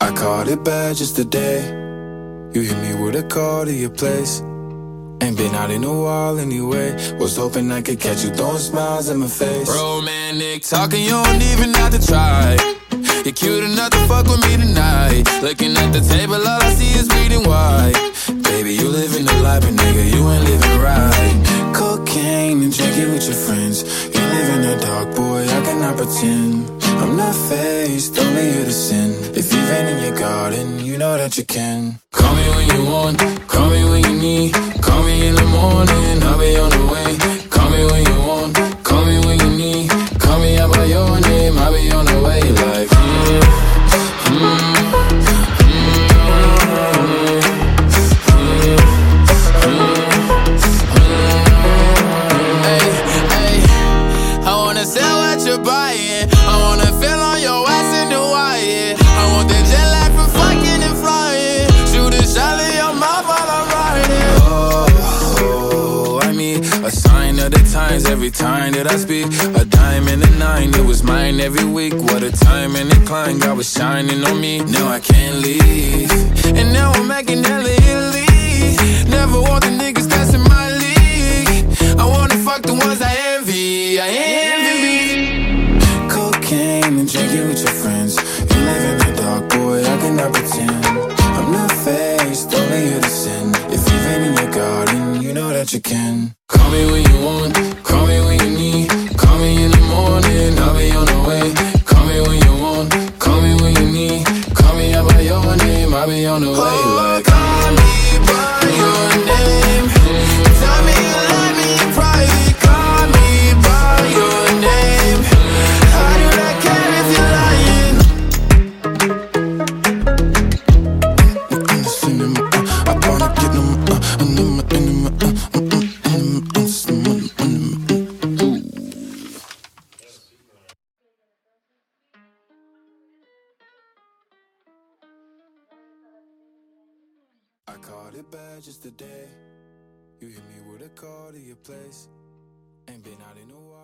I caught it bad just today. You hit me with a call to your place. Ain't been out in a while anyway. Was hoping I could catch you throwing smiles in my face. Romantic talking, you don't even have to try. You're cute enough to fuck with me tonight. Looking at the table, all I pretend. I'm not faced, only you to sin. If you've been in your garden, you know that you can. Call me when you want, call me when you need. Call me in the morning, I'll be on the the times every time that I speak. A dime and a nine, it was mine every week. What a time and a climb, God was shining on me. Now I can't leave. And now I'm making hella Italy. Never want the niggas garden, you can. Call me when you want, call me when you need. Call me in the morning, I'll be on the way. Call me when you want, call me when you need. Call me out by your name, I'll be on the way. Like, call me by I caught it bad just today. You hit me with a call to your place. Ain't been out in a while.